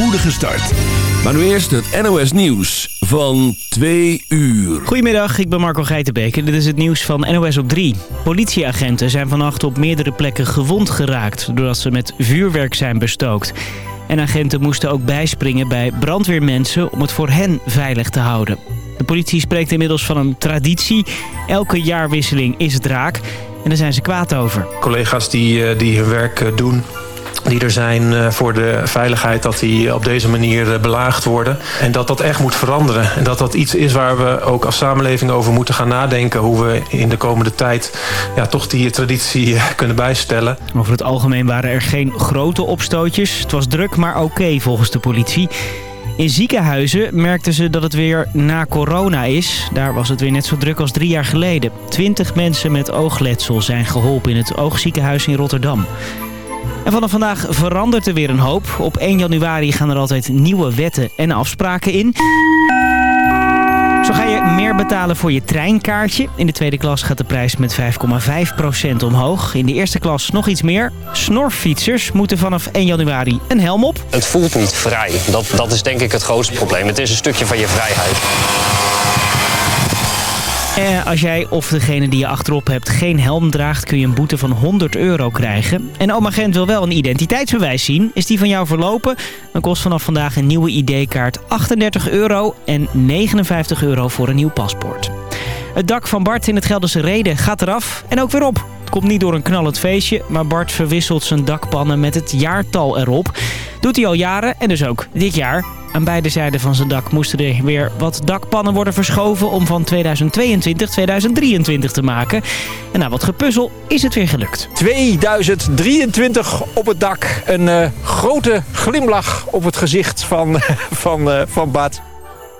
spoedige start. Maar nu eerst het NOS Nieuws van 2 uur. Goedemiddag, ik ben Marco Geitenbeek en dit is het nieuws van NOS op 3. Politieagenten zijn vannacht op meerdere plekken gewond geraakt... doordat ze met vuurwerk zijn bestookt. En agenten moesten ook bijspringen bij brandweermensen om het voor hen veilig te houden. De politie spreekt inmiddels van een traditie. Elke jaarwisseling is het raak en daar zijn ze kwaad over. Collega's die, eh, die hun werk eh, doen die er zijn eh, voor de veiligheid... dat die op deze manier belaagd worden. En dat dat echt moet veranderen. En dat dat iets is waar we ook als samenleving over moeten gaan nadenken... hoe we in de komende tijd ja, toch die traditie kunnen bijstellen. Over het algemeen waren er geen grote opstootjes. Het was druk, maar oké volgens de politie. In ziekenhuizen merkten ze dat het weer na corona is. Daar was het weer net zo druk als drie jaar geleden. Twintig mensen met oogletsel zijn geholpen in het oogziekenhuis in Rotterdam. Vanaf vandaag verandert er weer een hoop. Op 1 januari gaan er altijd nieuwe wetten en afspraken in. Zo ga je meer betalen voor je treinkaartje. In de tweede klas gaat de prijs met 5,5% omhoog. In de eerste klas nog iets meer. Snorfietsers moeten vanaf 1 januari een helm op. Het voelt niet vrij. Dat, dat is denk ik het grootste probleem. Het is een stukje van je vrijheid. Eh, als jij of degene die je achterop hebt geen helm draagt... kun je een boete van 100 euro krijgen. En oma Gent wil wel een identiteitsbewijs zien. Is die van jou verlopen? Dan kost vanaf vandaag een nieuwe ID-kaart 38 euro... en 59 euro voor een nieuw paspoort. Het dak van Bart in het Gelderse Reden gaat eraf en ook weer op. Komt niet door een knallend feestje, maar Bart verwisselt zijn dakpannen met het jaartal erop. Doet hij al jaren en dus ook dit jaar. Aan beide zijden van zijn dak moesten er weer wat dakpannen worden verschoven... om van 2022 2023 te maken. En na wat gepuzzel is het weer gelukt. 2023 op het dak. Een uh, grote glimlach op het gezicht van, van, uh, van Bart.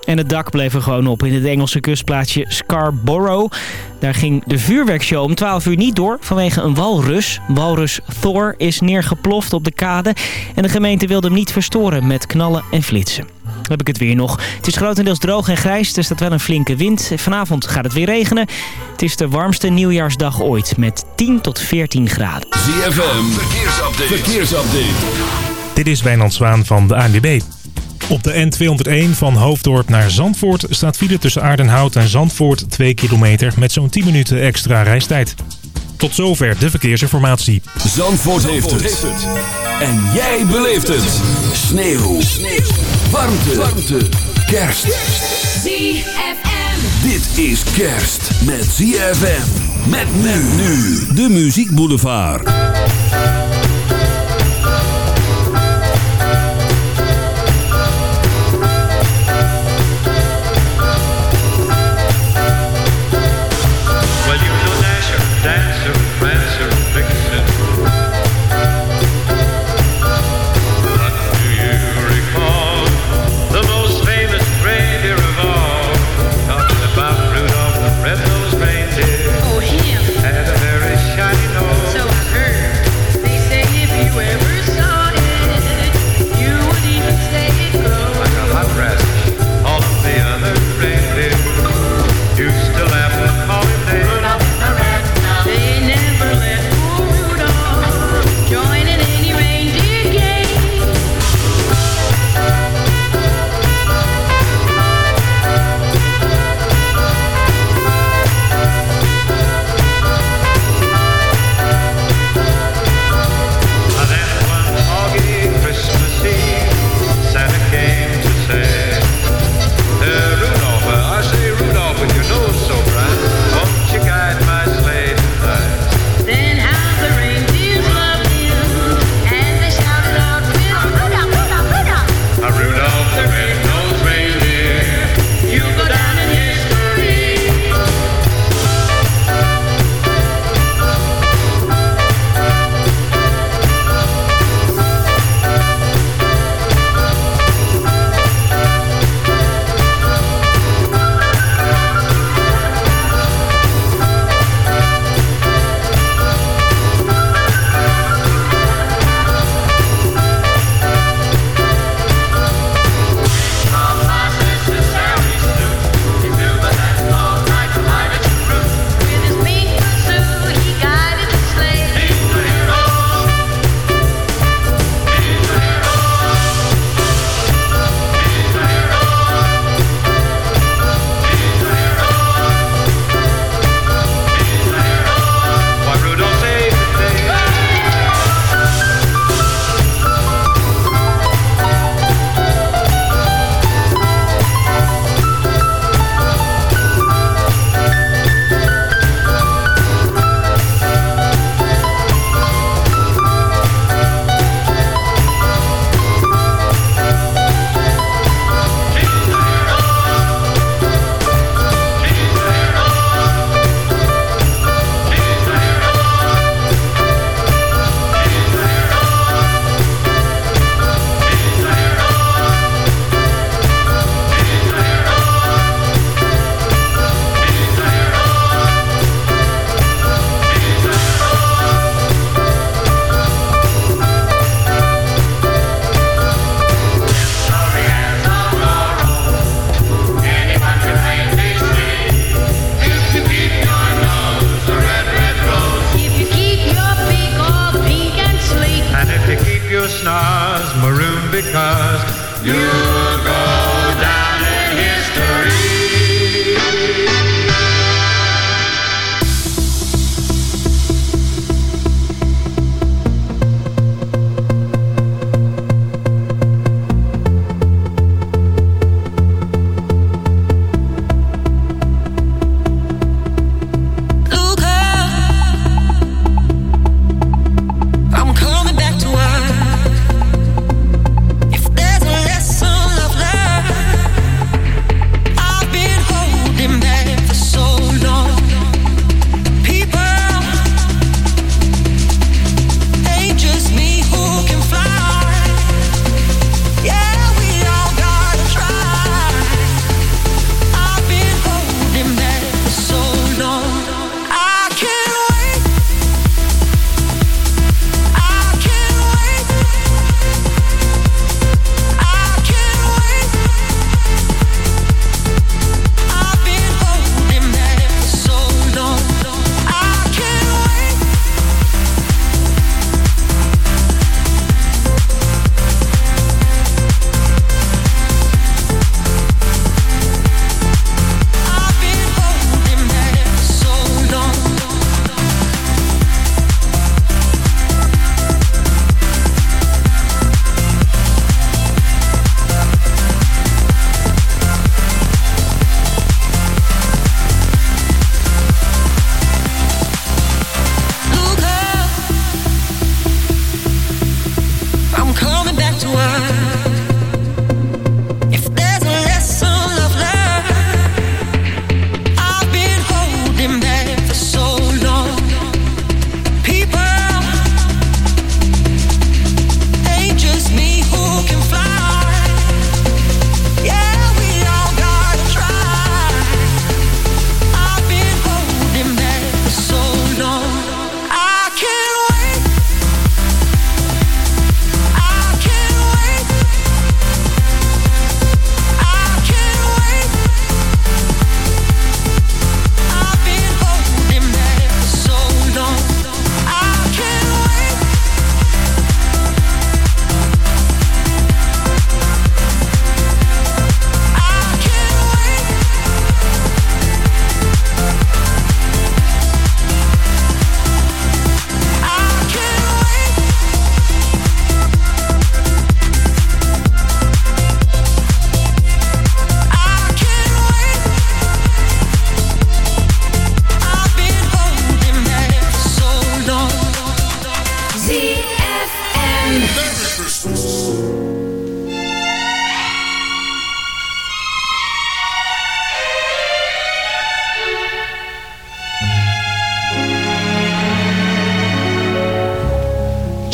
En het dak bleef er gewoon op in het Engelse kustplaatsje Scarborough. Daar ging de vuurwerkshow om 12 uur niet door vanwege een walrus. Walrus Thor is neergeploft op de kade. En de gemeente wilde hem niet verstoren met knallen en flitsen. Dan heb ik het weer nog. Het is grotendeels droog en grijs. Er staat wel een flinke wind. Vanavond gaat het weer regenen. Het is de warmste nieuwjaarsdag ooit met 10 tot 14 graden. ZFM, verkeersupdate. verkeersupdate. Dit is Wijnand Zwaan van de ANWB. Op de N201 van Hoofddorp naar Zandvoort staat file tussen Aardenhout en Zandvoort 2 kilometer met zo'n 10 minuten extra reistijd. Tot zover de verkeersinformatie. Zandvoort, heeft, het. En jij beleeft het. Sneeuw. Sneeuw. Warmte. Warmte. Kerst. ZFM. Dit is kerst met ZFM. Met men nu. De Muziek Boulevard.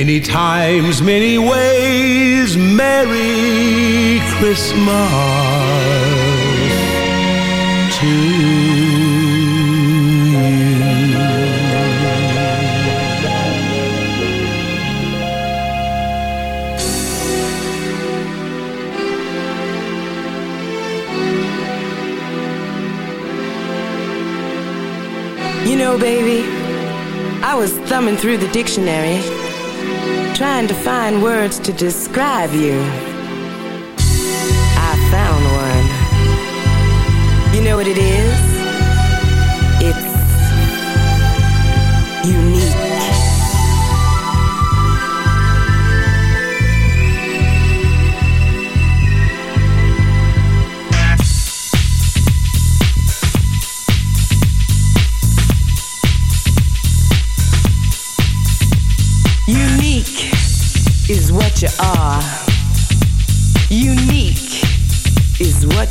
Many times, many ways, Merry Christmas to you. You know, baby, I was thumbing through the dictionary trying to find words to describe you. I found one. You know what it is?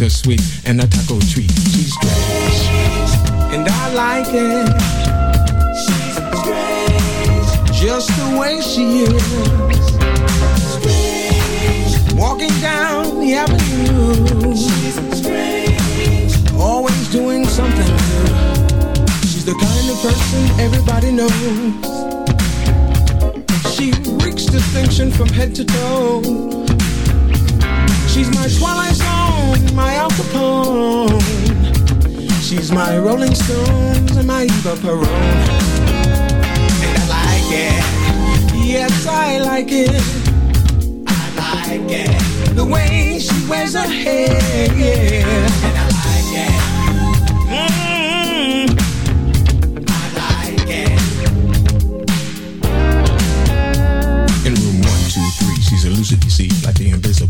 She's bittersweet and a taco treat. She's strange. And I like it. She's strange. Just the way she is. Strange. Walking down the avenue. She's strange. Always doing something new. She's the kind of person everybody knows. She reeks distinction from head to toe. She's my Twilight Zone, my Al Capone. She's my Rolling Stones and my Eva Peron. And I like it. Yes, I like it. I like it. The way she wears her hair. Yeah. And I like it. Mm. I like it. In room one, two, three, she's elusive, you see, like the invisible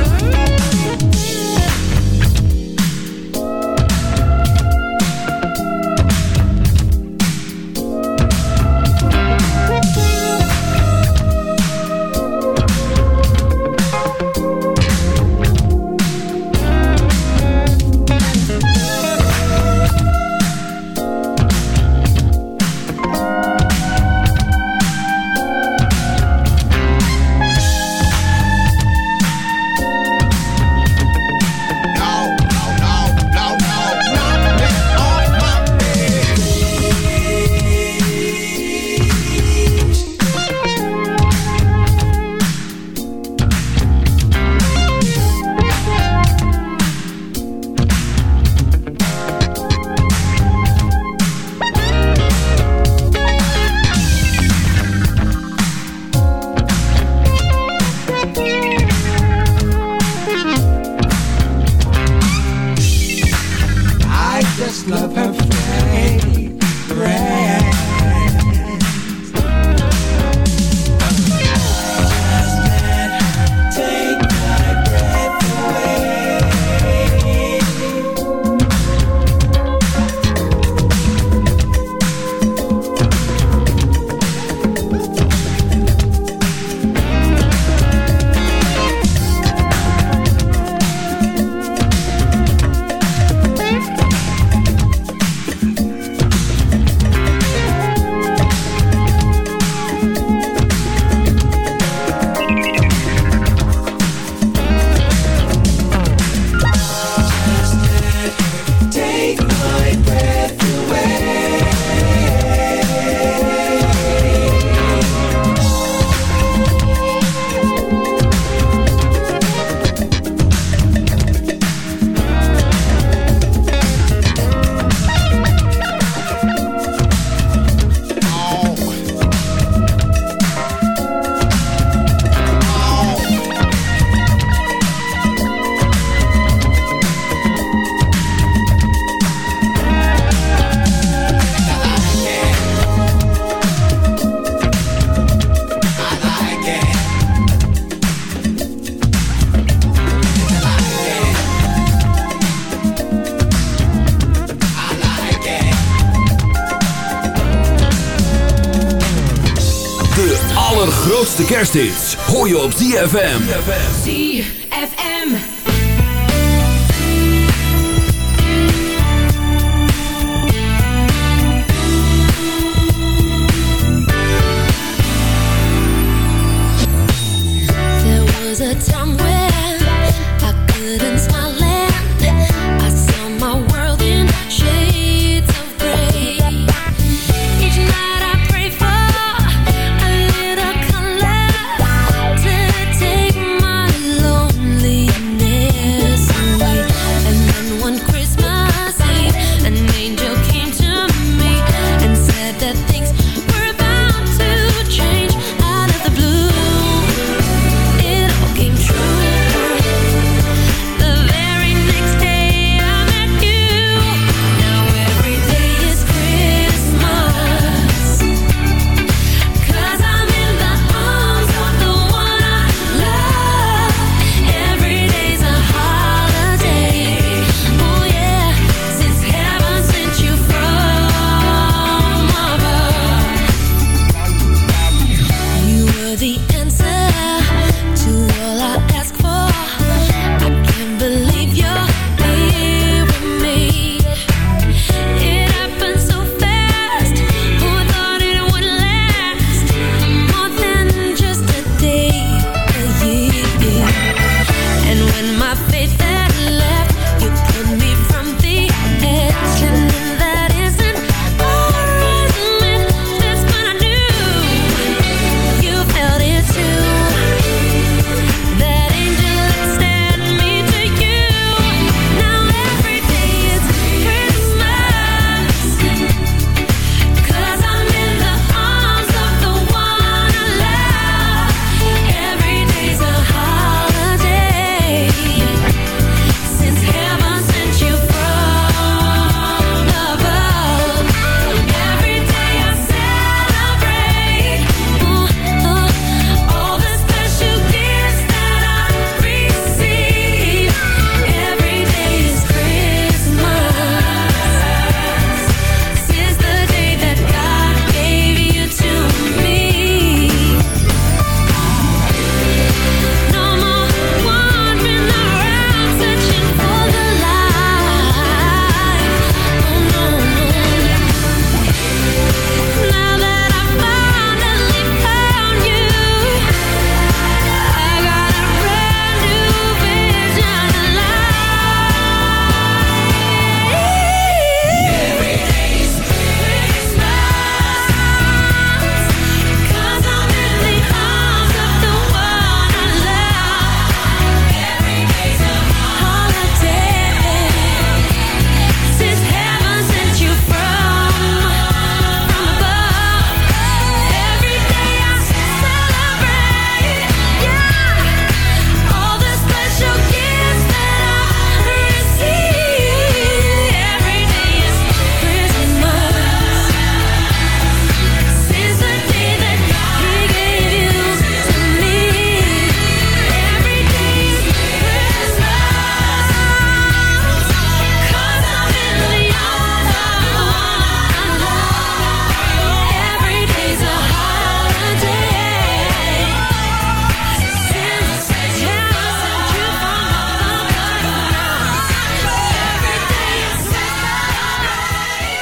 je op ZFM.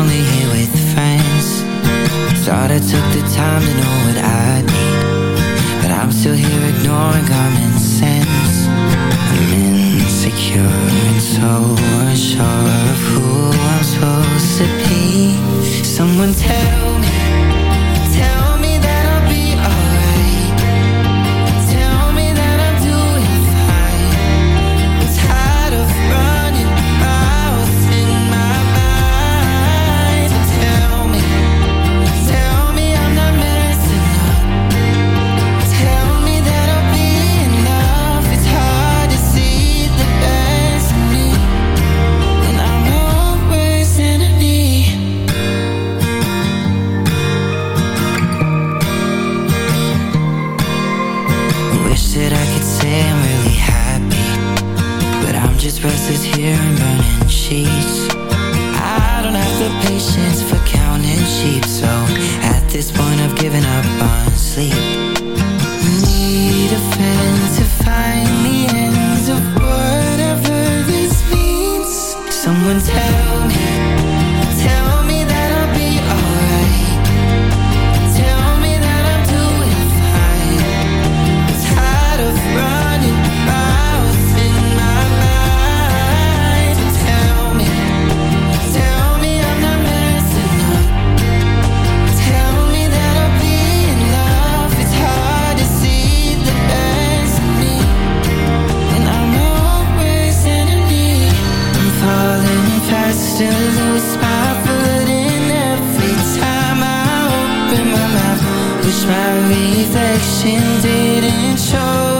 lonely here with friends. Thought I took the time to know what I need. But I'm still here ignoring common sense. I'm insecure and so unsure of who I'm supposed to be. Someone tell me. wish my reflection didn't show.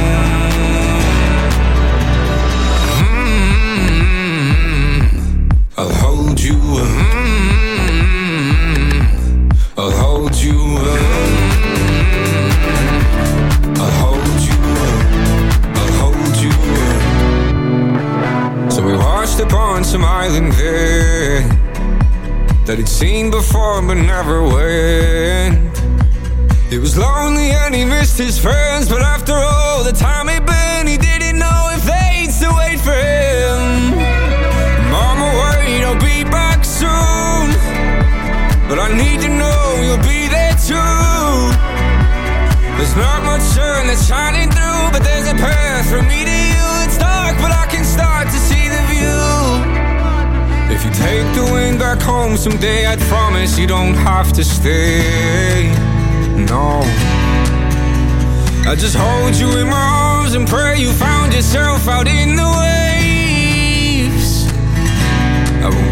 I'll hold you. mm, I'll hold you. mm, I'll hold you. I'll hold you. So we washed upon some island there that he'd seen before but never went. It was lonely and he missed his friends, but after all the time he'd been, he didn't soon. But I need to know you'll be there too. There's not much sun that's shining through But there's a path from me to you. It's dark but I can start to see the view. If you take the wind back home someday I'd promise you don't have to stay. No. I just hold you in my arms and pray you found yourself out in the way.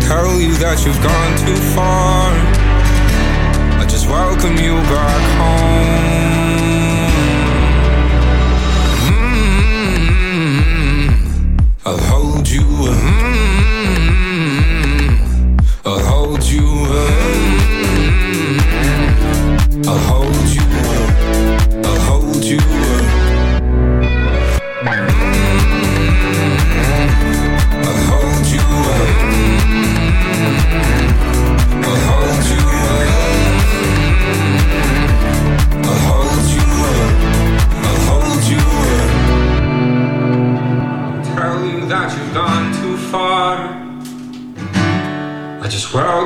tell you that you've gone too far. I just welcome you back home. Mm-hmm. I'll hold you. Mm-hmm.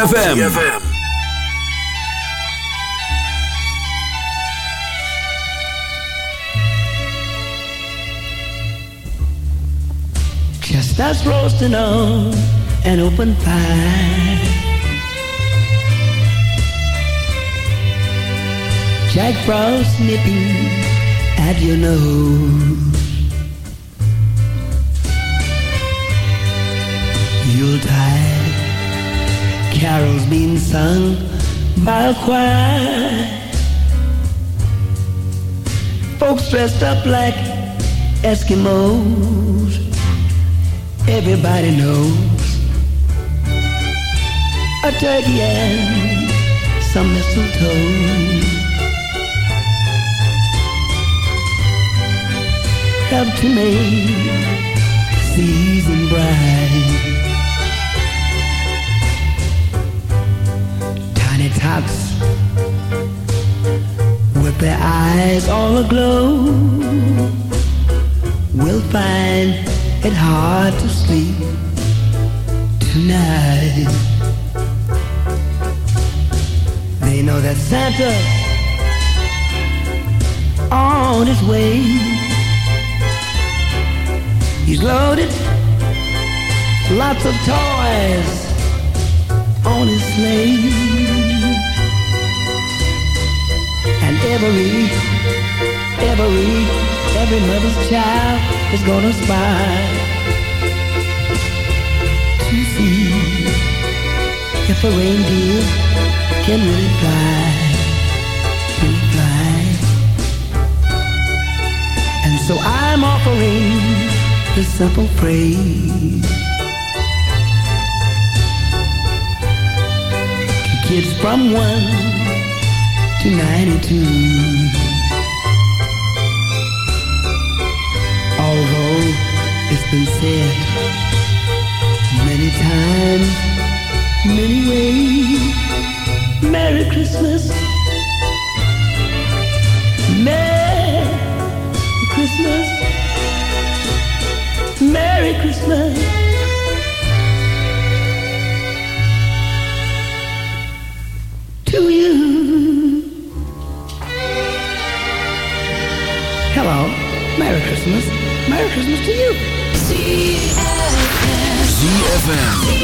ZFM. ZFM. Just us roasting on an open fire carols being sung by a choir. Folks dressed up like Eskimos. Everybody knows a turkey and some mistletoe. Help to make season bright. Tots with their eyes all aglow will find it hard to sleep tonight. They know that Santa on his way. He's loaded lots of toys on his sleigh. And every, every, every mother's child is gonna spy to see if a reindeer can really fly, really fly. And so I'm offering this simple phrase to kids from one to ninety-two. Although it's been said many times, many ways, Merry Christmas, Merry Christmas, Merry Christmas. Christmas to you. ZFM.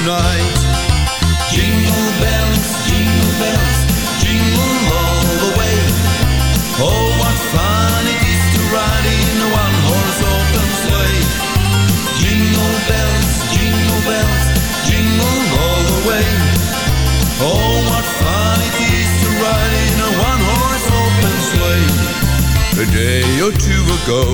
Tonight. Jingle bells, jingle bells, jingle all the way. Oh, what fun it is to ride in a one-horse open sleigh. Jingle bells, jingle bells, jingle all the way. Oh, what fun it is to ride in a one-horse open sleigh. A day or two ago,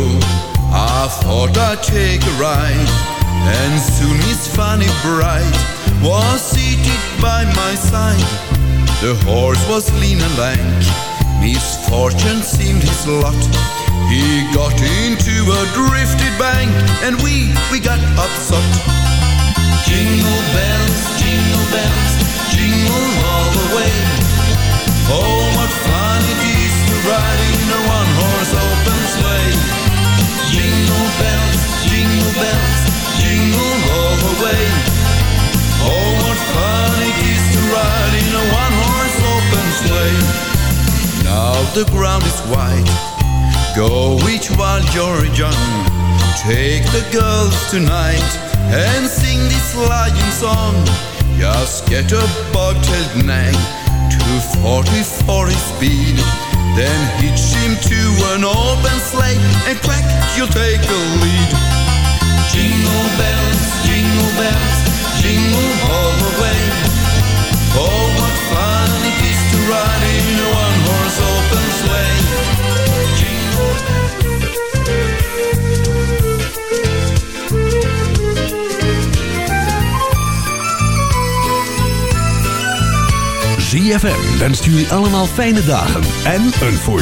I thought I'd take a ride, and soon Miss Fanny Bright was seated by my side. The horse was lean and lank, misfortune seemed his lot. He got into a drifted bank, and we, we got upset. Jingle bells, jingle bells, jingle all the way. Oh, what fun it is to ride in a one-horse open sleigh. Jingle bells, jingle bells, all the way. Oh, what fun it is to ride in a one-horse open sleigh. Now the ground is white. Go each while you're young. Take the girls tonight and sing this lying song. Just get a bobtailed nag to 40 for his speed. Then hitch him to an open sleigh and crack, you'll take the lead. Jingle bells, jingle bells, jingle all the way. Oh, what fun it is to ride in a one-horse open sleigh. ZFM wenst jullie allemaal fijne dagen en een voorspoedig